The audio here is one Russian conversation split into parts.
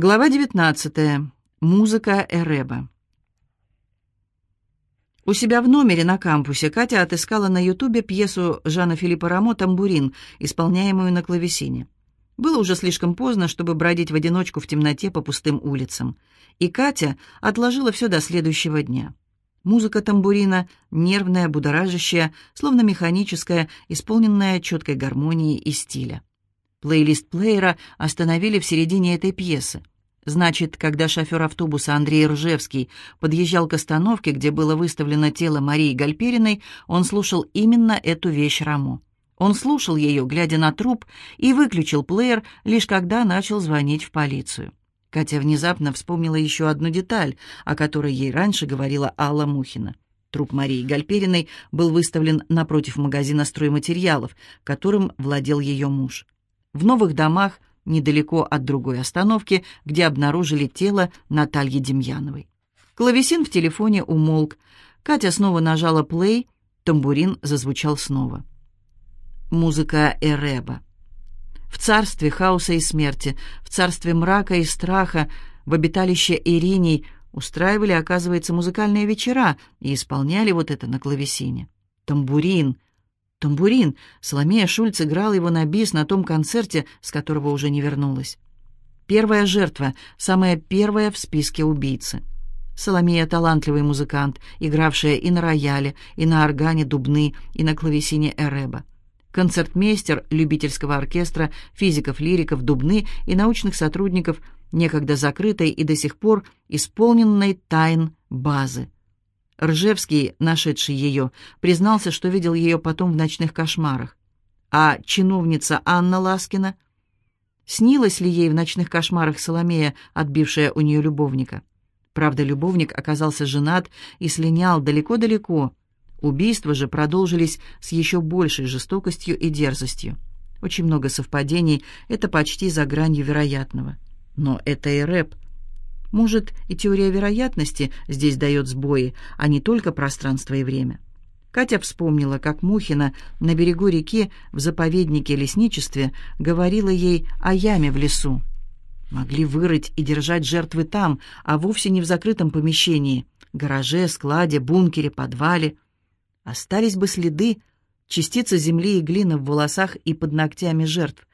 Глава 19. Музыка Эреба. У себя в номере на кампусе Катя отыскала на Ютубе пьесу Жана Филиппа Рамо «Тамбурин», исполняемую на клавесине. Было уже слишком поздно, чтобы бродить в одиночку в темноте по пустым улицам. И Катя отложила все до следующего дня. Музыка тамбурина, нервная, будоражащая, словно механическая, исполненная четкой гармонией и стиля. Плейлист плеера остановили в середине этой пьесы. Значит, когда шофер автобуса Андрей Ржевский подъезжал к остановке, где было выставлено тело Марии Гальпериной, он слушал именно эту вещь Рамо. Он слушал ее, глядя на труп, и выключил плеер, лишь когда начал звонить в полицию. Катя внезапно вспомнила еще одну деталь, о которой ей раньше говорила Алла Мухина. Труп Марии Гальпериной был выставлен напротив магазина стройматериалов, которым владел ее муж в новых домах недалеко от другой остановки, где обнаружили тело Натальи Демьяновой. Клавесин в телефоне умолк. Катя снова нажала плей, тамбурин зазвучал снова. Музыка Эреба. В царстве хаоса и смерти, в царстве мрака и страха, в обиталище Ириней устраивали, оказывается, музыкальные вечера и исполняли вот это на клавесине. Тамбурин — Тамбурин. Соломея Шульц играла его на бис на том концерте, с которого уже не вернулась. Первая жертва, самая первая в списке убийцы. Соломея — талантливый музыкант, игравшая и на рояле, и на органе дубны, и на клавесине эреба. Концертмейстер любительского оркестра, физиков-лириков, дубны и научных сотрудников некогда закрытой и до сих пор исполненной тайн базы — Ржевский, нашедший ее, признался, что видел ее потом в ночных кошмарах. А чиновница Анна Ласкина? Снилась ли ей в ночных кошмарах Соломея, отбившая у нее любовника? Правда, любовник оказался женат и слинял далеко-далеко. Убийства же продолжились с еще большей жестокостью и дерзостью. Очень много совпадений, это почти за гранью вероятного. Но это и рэп — может, и теория вероятности здесь дает сбои, а не только пространство и время. Катя вспомнила, как Мухина на берегу реки в заповеднике лесничестве говорила ей о яме в лесу. Могли вырыть и держать жертвы там, а вовсе не в закрытом помещении, гараже, складе, бункере, подвале. Остались бы следы, частицы земли и глины в волосах и под ногтями жертв,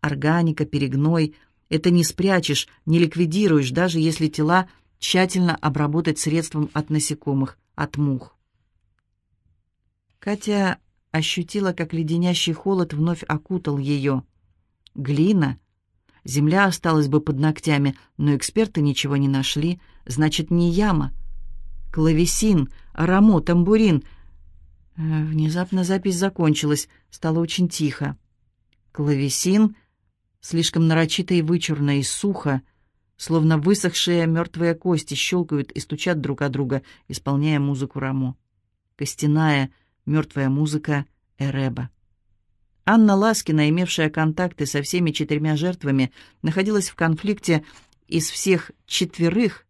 органика, перегной — это не спрячешь, не ликвидируешь, даже если тела тщательно обработать средством от насекомых, от мух. Катя ощутила, как леденящий холод вновь окутал ее. Глина. Земля осталась бы под ногтями, но эксперты ничего не нашли. Значит, не яма. Клавесин, рамо, тамбурин. Э, внезапно запись закончилась, стало очень тихо. Клавесин — слишком нарочито и вычурно и сухо, словно высохшие мертвые кости щелкают и стучат друг о друга, исполняя музыку Рамо. Костяная, мертвая музыка Эреба. Анна Ласкина, имевшая контакты со всеми четырьмя жертвами, находилась в конфликте из всех четверых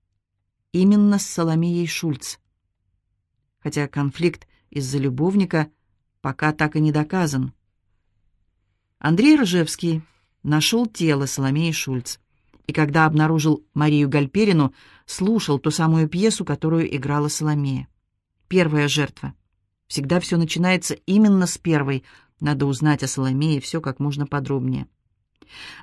именно с Соломией Шульц. Хотя конфликт из-за любовника пока так и не доказан. Андрей Ржевский нашел тело Соломеи Шульц. И когда обнаружил Марию Гальперину, слушал ту самую пьесу, которую играла Соломея. Первая жертва. Всегда все начинается именно с первой. Надо узнать о Соломее все как можно подробнее.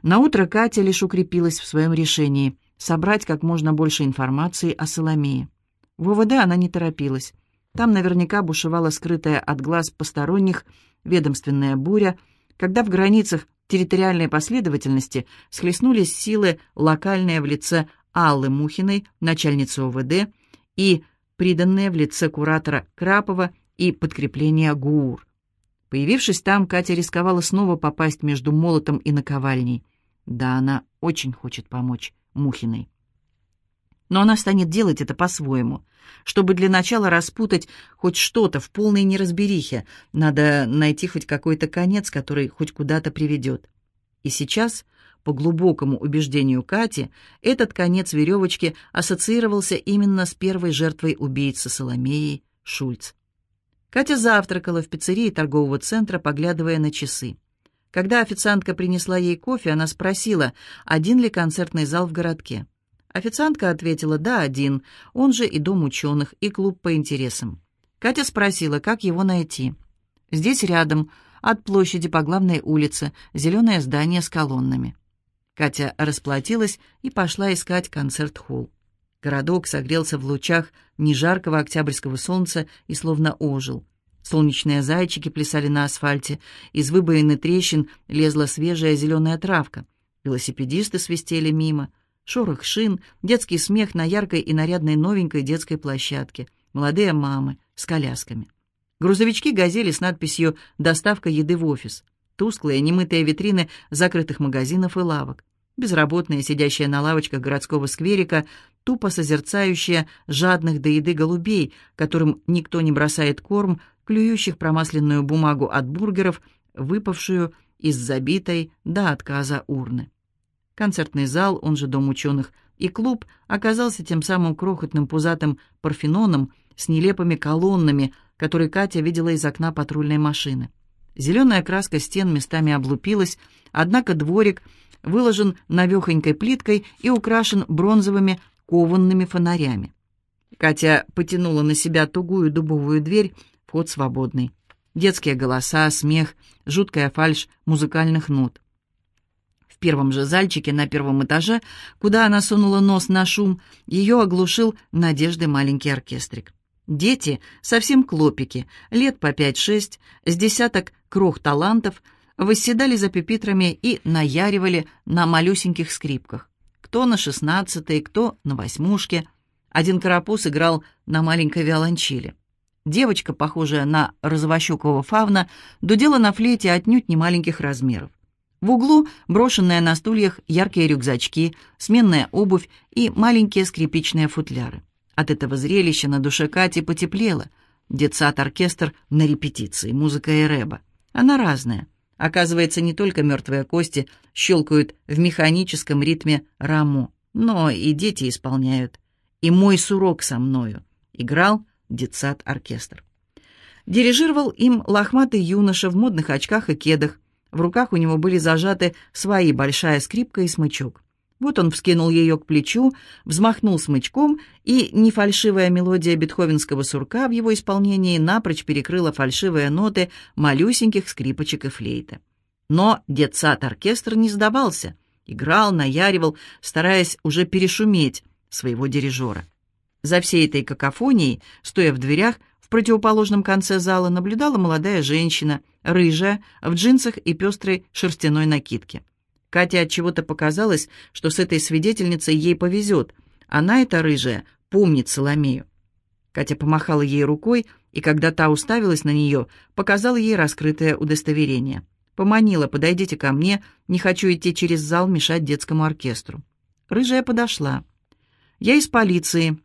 Наутро Катя лишь укрепилась в своем решении собрать как можно больше информации о Соломее. В ОВД она не торопилась. Там наверняка бушевала скрытая от глаз посторонних ведомственная буря, когда в границах территориальной последовательности схлестнулись силы локальные в лице Аллы Мухиной, начальницы ОВД, и приданные в лице куратора Крапова и подкрепления ГУР. Появившись там, Катя рисковала снова попасть между молотом и наковальней. Да, она очень хочет помочь Мухиной. Но она станет делать это по-своему. Чтобы для начала распутать хоть что-то в полной неразберихе, надо найти хоть какой-то конец, который хоть куда-то приведет. И сейчас, по глубокому убеждению Кати, этот конец веревочки ассоциировался именно с первой жертвой убийцы Соломеей Шульц. Катя завтракала в пиццерии торгового центра, поглядывая на часы. Когда официантка принесла ей кофе, она спросила, один ли концертный зал в городке. Официантка ответила, да, один, он же и дом ученых, и клуб по интересам. Катя спросила, как его найти. Здесь рядом, от площади по главной улице, зеленое здание с колоннами. Катя расплатилась и пошла искать концерт-холл. Городок согрелся в лучах нежаркого октябрьского солнца и словно ожил. Солнечные зайчики плясали на асфальте, из выбоины трещин лезла свежая зеленая травка. Велосипедисты свистели мимо. Шорох шин, детский смех на яркой и нарядной новенькой детской площадке. Молодые мамы с колясками. Грузовички газели с надписью «Доставка еды в офис». Тусклые, немытые витрины закрытых магазинов и лавок. Безработные, сидящие на лавочках городского скверика, тупо созерцающие жадных до еды голубей, которым никто не бросает корм, клюющих промасленную бумагу от бургеров, выпавшую из забитой до отказа урны. Концертный зал, он же Дом ученых, и клуб оказался тем самым крохотным пузатым парфеноном с нелепыми колоннами, который Катя видела из окна патрульной машины. Зеленая краска стен местами облупилась, однако дворик выложен навехонькой плиткой и украшен бронзовыми кованными фонарями. Катя потянула на себя тугую дубовую дверь, Вход свободный. Детские голоса, смех, жуткая фальшь музыкальных нот. В первом же зальчике на первом этаже, куда она сунула нос на шум, ее оглушил надежды маленький оркестрик. Дети, совсем клопики, лет по пять-шесть, с десяток крох талантов, восседали за пепитрами и наяривали на малюсеньких скрипках. Кто на шестнадцатой, кто на восьмушке. Один карапуз играл на маленькой виолончели. Девочка, похожая на розовощекого фавна, дудела на флейте отнюдь не маленьких размеров. В углу брошенные на стульях яркие рюкзачки, сменная обувь и маленькие скрипичные футляры. От этого зрелища на душе Кати потеплело. Детсад-оркестр на репетиции, музыка и рэба. Она разная. Оказывается, не только мертвые кости щелкают в механическом ритме раму, но и дети исполняют. И мой сурок со мною. Играл детсад-оркестр. Дирижировал им лохматый юноша в модных очках и кедах. В руках у него были зажаты свои большая скрипка и смычок. Вот он вскинул ее к плечу, взмахнул смычком, и нефальшивая мелодия бетховенского сурка в его исполнении напрочь перекрыла фальшивые ноты малюсеньких скрипочек и флейта. Но детсад-оркестр не сдавался, играл, наяривал, стараясь уже перешуметь своего дирижера. За всей этой какофонией, стоя в дверях, в противоположном конце зала наблюдала молодая женщина, рыжая, в джинсах и пестрой шерстяной накидке. Кате от чего-то показалось, что с этой свидетельницей ей повезет. Она, эта рыжая, помнит Соломею. Катя помахала ей рукой, и когда та уставилась на нее, показала ей раскрытое удостоверение. Поманила, подойдите ко мне, не хочу идти через зал мешать детскому оркестру. Рыжая подошла. «Я из полиции»,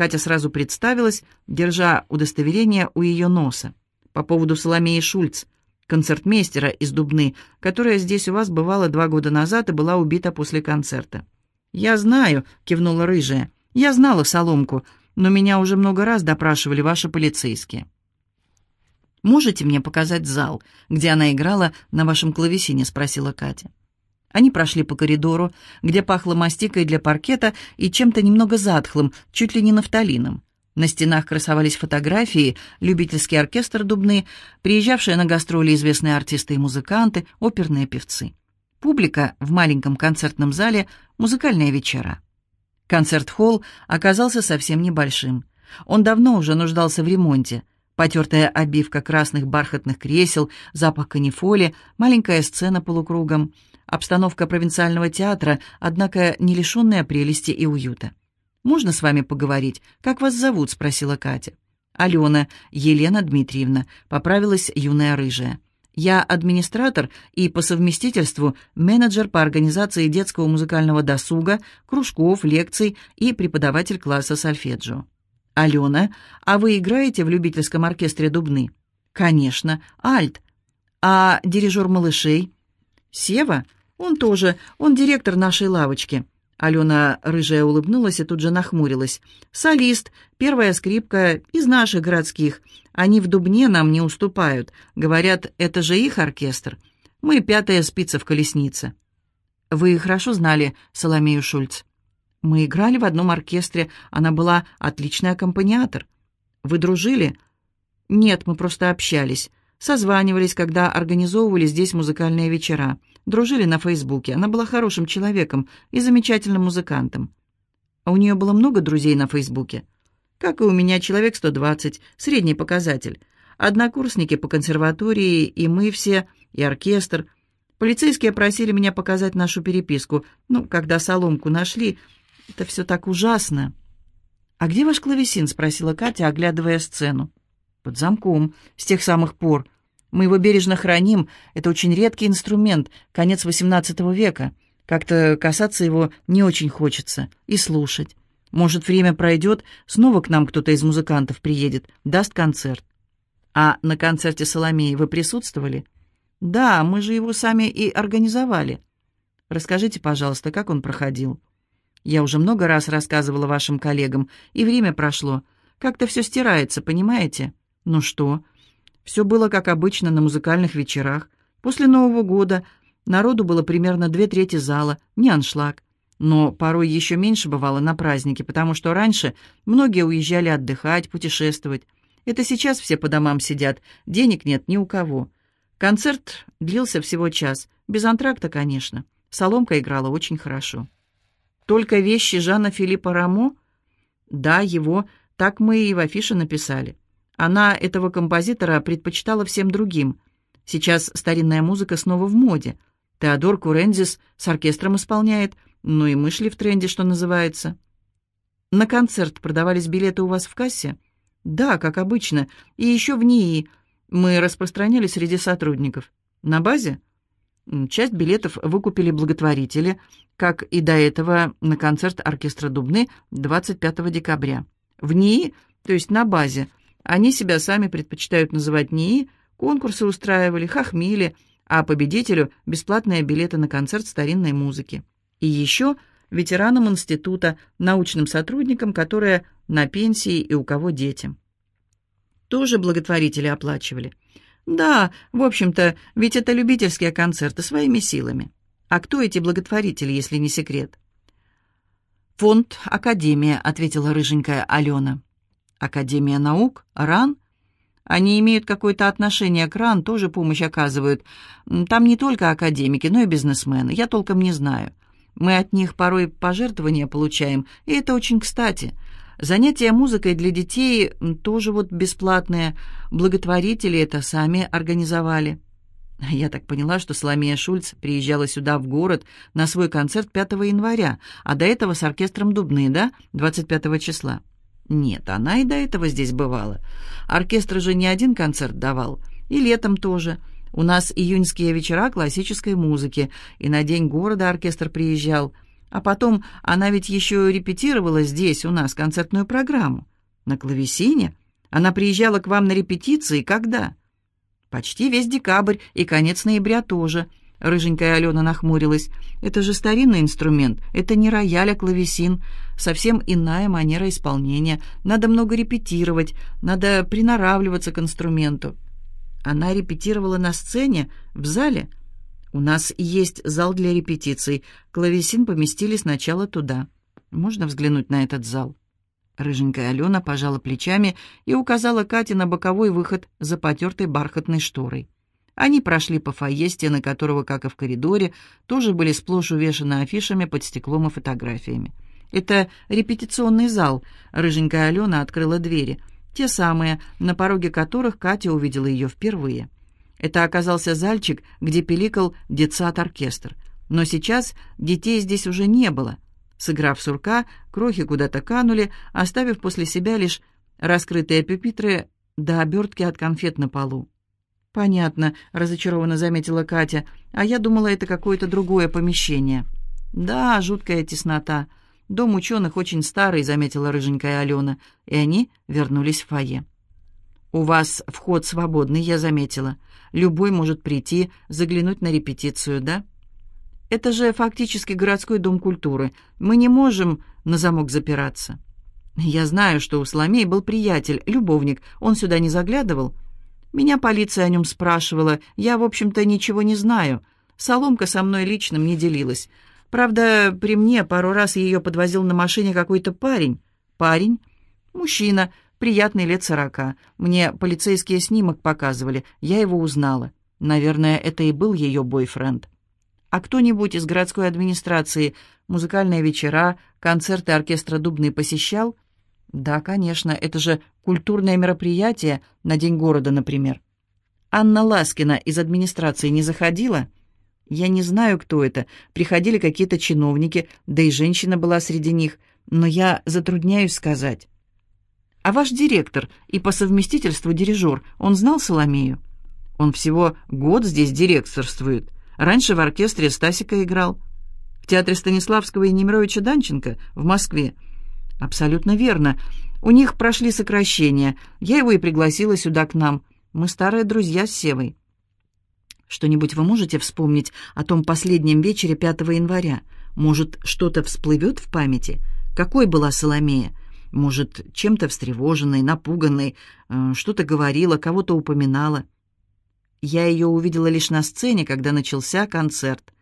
Катя сразу представилась, держа удостоверение у ее носа. По поводу Соломеи Шульц, концертмейстера из Дубны, которая здесь у вас бывала два года назад и была убита после концерта. «Я знаю», — кивнула рыжая. «Я знала Соломку, но меня уже много раз допрашивали ваши полицейские». «Можете мне показать зал, где она играла на вашем клавесине?» — спросила Катя. Они прошли по коридору, где пахло мастикой для паркета и чем-то немного затхлым, чуть ли не нафталином. На стенах красовались фотографии, любительский оркестр Дубны, приезжавшие на гастроли известные артисты и музыканты, оперные певцы. Публика в маленьком концертном зале, музыкальные вечера. Концерт-холл оказался совсем небольшим. Он давно уже нуждался в ремонте. Потертая обивка красных бархатных кресел, запах канифоли, маленькая сцена полукругом — Обстановка провинциального театра, однако не лишенная прелести и уюта. «Можно с вами поговорить? Как вас зовут?» — спросила Катя. «Алена, Елена Дмитриевна», — поправилась юная рыжая. «Я администратор и по совместительству менеджер по организации детского музыкального досуга, кружков, лекций и преподаватель класса сольфеджио». «Алена, а вы играете в любительском оркестре Дубны?» «Конечно. Альт. А дирижер малышей?» «Сева? Он тоже, он директор нашей лавочки». Алена рыжая улыбнулась и тут же нахмурилась. «Солист, первая скрипка из наших городских. Они в Дубне нам не уступают. Говорят, это же их оркестр. Мы пятая спица в колеснице». «Вы хорошо знали Соломею Шульц?» «Мы играли в одном оркестре. Она была отличный аккомпаниатор». «Вы дружили?» «Нет, мы просто общались. Созванивались, когда организовывали здесь музыкальные вечера. Дружили на Фейсбуке. Она была хорошим человеком и замечательным музыкантом. А у нее было много друзей на Фейсбуке? Как и у меня, человек 120, средний показатель. Однокурсники по консерватории, и мы все, и оркестр. Полицейские просили меня показать нашу переписку. Ну, когда соломку нашли, это все так ужасно. «А где ваш клавесин?» — спросила Катя, оглядывая сцену. Под замком, с тех самых пор. Мы его бережно храним. Это очень редкий инструмент, конец XVIII века. Как-то касаться его не очень хочется. И слушать. Может, время пройдет, снова к нам кто-то из музыкантов приедет, даст концерт. А на концерте Соломеи вы присутствовали? Да, мы же его сами и организовали. Расскажите, пожалуйста, как он проходил? Я уже много раз рассказывала вашим коллегам, и время прошло. Как-то все стирается, понимаете? Ну что? Все было как обычно на музыкальных вечерах. После Нового года народу было примерно две трети зала, не аншлаг. Но порой еще меньше бывало на празднике, потому что раньше многие уезжали отдыхать, путешествовать. Это сейчас все по домам сидят, денег нет ни у кого. Концерт длился всего час, без антракта, конечно. Соломка играла очень хорошо. Только вещи Жана Филиппа Рамо? Да, его, так мы и в афише написали. Она этого композитора предпочитала всем другим. Сейчас старинная музыка снова в моде. Теодор Курензис с оркестром исполняет, ну и мы шли в тренде, что называется. На концерт продавались билеты у вас в кассе? Да, как обычно. И еще в НИИ. Мы распространяли среди сотрудников. На базе? Часть билетов выкупили благотворители, как и до этого на концерт оркестра Дубны 25 декабря. В НИИ, то есть на базе, они себя сами предпочитают называть НИИ, конкурсы устраивали, хохмили, а победителю бесплатные билеты на концерт старинной музыки. И еще ветеранам института, научным сотрудникам, которые на пенсии и у кого дети. Тоже благотворители оплачивали. Да, в общем-то, ведь это любительские концерты своими силами. А кто эти благотворители, если не секрет? «Фонд Академия», — ответила рыженькая Алена. Академия наук? РАН? Они имеют какое-то отношение к РАН, тоже помощь оказывают. Там не только академики, но и бизнесмены. Я толком не знаю. Мы от них порой пожертвования получаем, и это очень кстати. Занятия музыкой для детей тоже вот бесплатные. Благотворители это сами организовали. Я так поняла, что Соломея Шульц приезжала сюда, в город, на свой концерт 5 января, а до этого с оркестром Дубны, да, 25 числа. Нет, она и до этого здесь бывала. Оркестр же не один концерт давал. И летом тоже. У нас июньские вечера классической музыки, и на День города оркестр приезжал. А потом она ведь еще репетировала здесь у нас концертную программу. На клавесине. Она приезжала к вам на репетиции когда? Почти весь декабрь и конец ноября тоже. Рыженькая Алена нахмурилась. «Это же старинный инструмент. Это не рояль, а клавесин. Совсем иная манера исполнения. Надо много репетировать, надо приноравливаться к инструменту». Она репетировала на сцене, в зале. «У нас есть зал для репетиций. Клавесин поместили сначала туда. Можно взглянуть на этот зал?» Рыженькая Алена пожала плечами и указала Кате на боковой выход за потертой бархатной шторой. Они прошли по фойе, стены которого, как и в коридоре, тоже были сплошь увешаны афишами под стеклом и фотографиями. «Это репетиционный зал», — рыженькая Алена открыла двери, те самые, на пороге которых Катя увидела ее впервые. Это оказался зальчик, где пиликал детсад-оркестр. Но сейчас детей здесь уже не было. Сыграв сурка, крохи куда-то канули, оставив после себя лишь раскрытые пюпитры до обертки от конфет на полу. «Понятно», — разочарованно заметила Катя. «А я думала, это какое-то другое помещение». «Да, жуткая теснота. Дом ученых очень старый», — заметила рыженькая Алена. И они вернулись в фойе. «У вас вход свободный, я заметила. Любой может прийти, заглянуть на репетицию, да?» «Это же фактически городской дом культуры. Мы не можем на замок запираться». «Я знаю, что у Соломеи был приятель, любовник. Он сюда не заглядывал?» Меня полиция о нем спрашивала. Я, в общем-то, ничего не знаю. Соломка со мной личным не делилась. Правда, при мне пару раз ее подвозил на машине какой-то парень. Парень? Мужчина, приятный лет сорока. Мне полицейские снимок показывали. Я его узнала. Наверное, это и был ее бойфренд. А кто-нибудь из городской администрации музыкальные вечера, концерты оркестра «Дубный» посещал? Да, конечно, это же культурное мероприятие на День города, например. Анна Ласкина из администрации не заходила? Я не знаю, кто это. Приходили какие-то чиновники, да и женщина была среди них, но я затрудняюсь сказать. А ваш директор и по совместительству дирижер, он знал Соломею? Он всего год здесь директорствует. Раньше в оркестре Стасика играл. В театре Станиславского и Немировича Данченко в Москве. Абсолютно верно. У них прошли сокращения. Я его и пригласила сюда к нам. Мы старые друзья с Севой. Что-нибудь вы можете вспомнить о том последнем вечере 5 января? Может, что-то всплывет в памяти? Какой была Соломея? Может, чем-то встревоженной, напуганной, э, что-то говорила, кого-то упоминала? Я ее увидела лишь на сцене, когда начался концерт.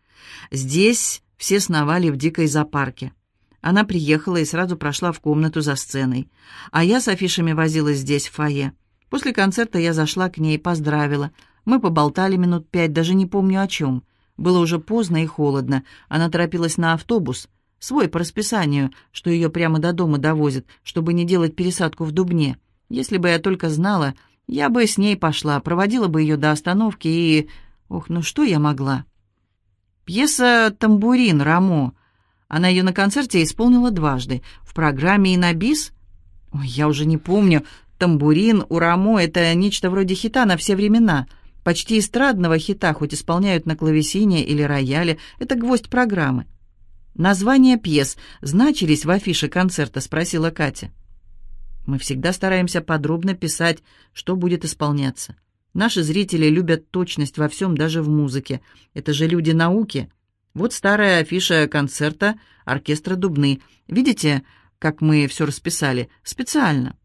Здесь все сновали в дикой зоопарке. Она приехала и сразу прошла в комнату за сценой. А я с афишами возилась здесь, в фойе. После концерта я зашла к ней поздравила. Мы поболтали минут пять, даже не помню о чем. Было уже поздно и холодно. Она торопилась на автобус. Свой по расписанию, что ее прямо до дома довозят, чтобы не делать пересадку в Дубне. Если бы я только знала, я бы с ней пошла, проводила бы ее до остановки и... Ох, ну что я могла? Пьеса «Тамбурин» Рамо — она ее на концерте исполнила дважды. В программе и на бис. Ой, я уже не помню. Тамбурин у Рамо — это нечто вроде хита на все времена. Почти эстрадного хита, хоть исполняют на клавесине или рояле. Это гвоздь программы. «Названия пьес значились в афише концерта?» — спросила Катя. «Мы всегда стараемся подробно писать, что будет исполняться. Наши зрители любят точность во всем, даже в музыке. Это же люди науки». Вот старая афиша концерта оркестра «Дубны». Видите, как мы все расписали? Специально.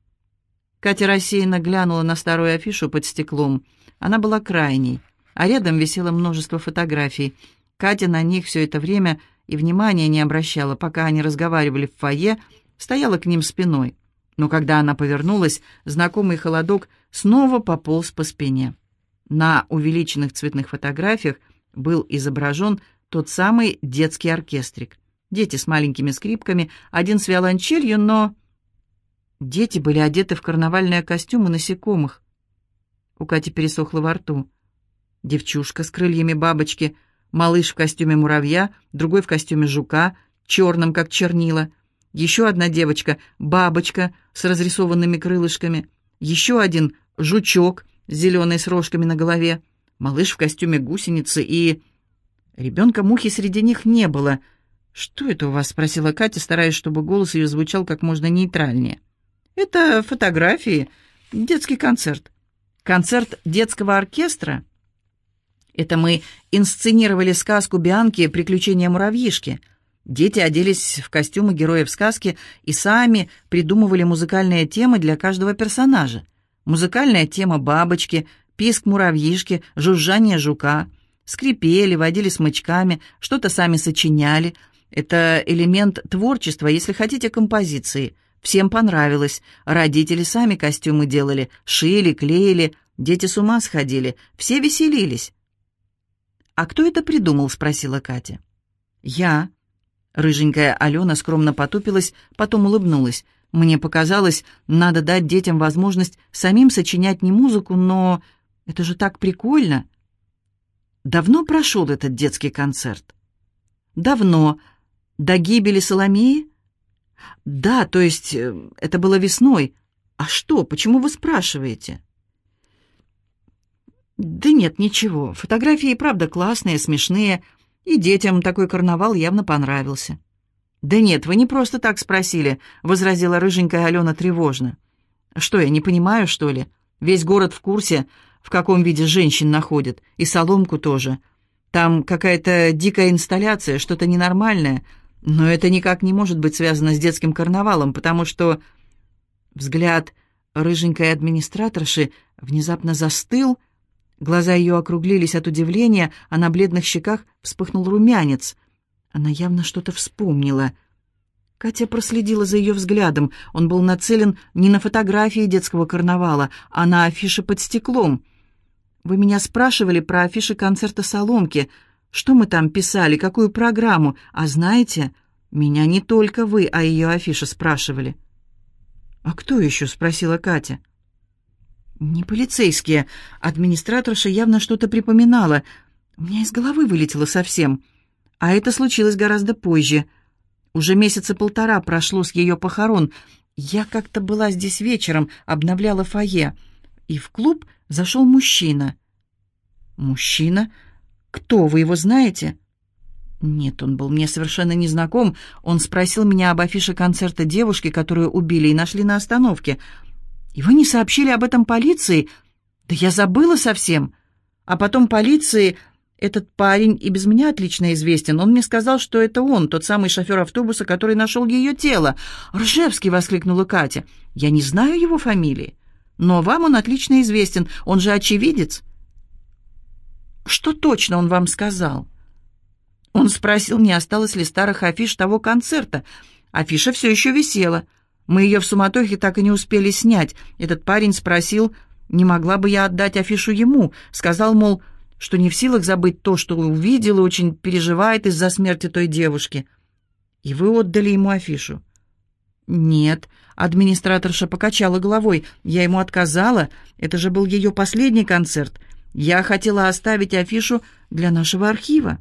Катя рассеянно глянула на старую афишу под стеклом. Она была крайней, а рядом висело множество фотографий. Катя на них все это время и внимания не обращала, пока они разговаривали в фойе, стояла к ним спиной. Но когда она повернулась, знакомый холодок снова пополз по спине. На увеличенных цветных фотографиях был изображен тот самый детский оркестрик. Дети с маленькими скрипками, один с виолончелью, но... Дети были одеты в карнавальные костюмы насекомых. У Кати пересохло во рту. Девчушка с крыльями бабочки, малыш в костюме муравья, другой в костюме жука, черном, как чернила. Еще одна девочка, бабочка с разрисованными крылышками. Еще один жучок, зеленый с рожками на голове. Малыш в костюме гусеницы и... Ребенка-мухи среди них не было. «Что это у вас?» — спросила Катя, стараясь, чтобы голос ее звучал как можно нейтральнее. «Это фотографии. Детский концерт. Концерт детского оркестра?» «Это мы инсценировали сказку Бианки «Приключения муравьишки». Дети оделись в костюмы героев сказки и сами придумывали музыкальные темы для каждого персонажа. Музыкальная тема бабочки, писк муравьишки, жужжание жука — Скрипели, водили смычками, что-то сами сочиняли. Это элемент творчества, если хотите, композиции. Всем понравилось. Родители сами костюмы делали, шили, клеили. Дети с ума сходили. Все веселились. «А кто это придумал?» — спросила Катя. «Я». Рыженькая Алена скромно потупилась, потом улыбнулась. «Мне показалось, надо дать детям возможность самим сочинять не музыку, но... Это же так прикольно!» Давно прошел этот детский концерт? Давно. До гибели Соломеи? Да, то есть э, это было весной. А что, почему вы спрашиваете? Да нет, ничего. Фотографии правда классные, смешные, и детям такой карнавал явно понравился. «Да нет, вы не просто так спросили», — возразила рыженькая Алена тревожно. «Что, я не понимаю, что ли? Весь город в курсе, в каком виде женщин находят, и соломку тоже. Там какая-то дикая инсталляция, что-то ненормальное, но это никак не может быть связано с детским карнавалом, потому что... Взгляд рыженькой администраторши внезапно застыл, глаза ее округлились от удивления, а на бледных щеках вспыхнул румянец. Она явно что-то вспомнила. Катя проследила за ее взглядом. Он был нацелен не на фотографии детского карнавала, а на афише под стеклом. «Вы меня спрашивали про афиши концерта «Соломки». Что мы там писали, какую программу? А знаете, меня не только вы, а ее афиша спрашивали». «А кто еще?» — спросила Катя. «Не полицейские. Администраторша явно что-то припоминала. У меня из головы вылетело совсем. А это случилось гораздо позже. Уже месяца полтора прошло с ее похорон. Я как-то была здесь вечером, обновляла фойе. И в клуб зашел мужчина». «Мужчина? Кто? Вы его знаете?» Нет, он был мне совершенно незнаком. Он спросил меня об афише концерта девушки, которую убили и нашли на остановке. И вы не сообщили об этом полиции? Да я забыла совсем. А потом полиции... Этот парень и без меня отлично известен. Он мне сказал, что это он, тот самый шофер автобуса, который нашел ее тело. «Ржевский!» — воскликнула Катя. «Я не знаю его фамилии, но вам он отлично известен. Он же очевидец». «Что точно он вам сказал?» Он спросил, не осталось ли старых афиш того концерта. Афиша все еще висела. Мы ее в суматохе так и не успели снять. Этот парень спросил, не могла бы я отдать афишу ему. Сказал, мол, что не в силах забыть то, что увидел, и очень переживает из-за смерти той девушки. И вы отдали ему афишу? Нет, администраторша покачала головой. Я ему отказала. Это же был ее последний концерт. Я хотела оставить афишу для нашего архива.